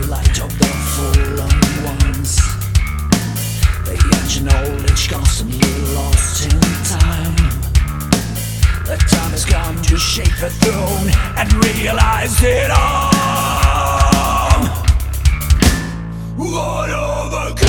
the light of the fallen ones. The ancient knowledge constantly lost in time. The time has come to shake the throne and realize it all. What overcome?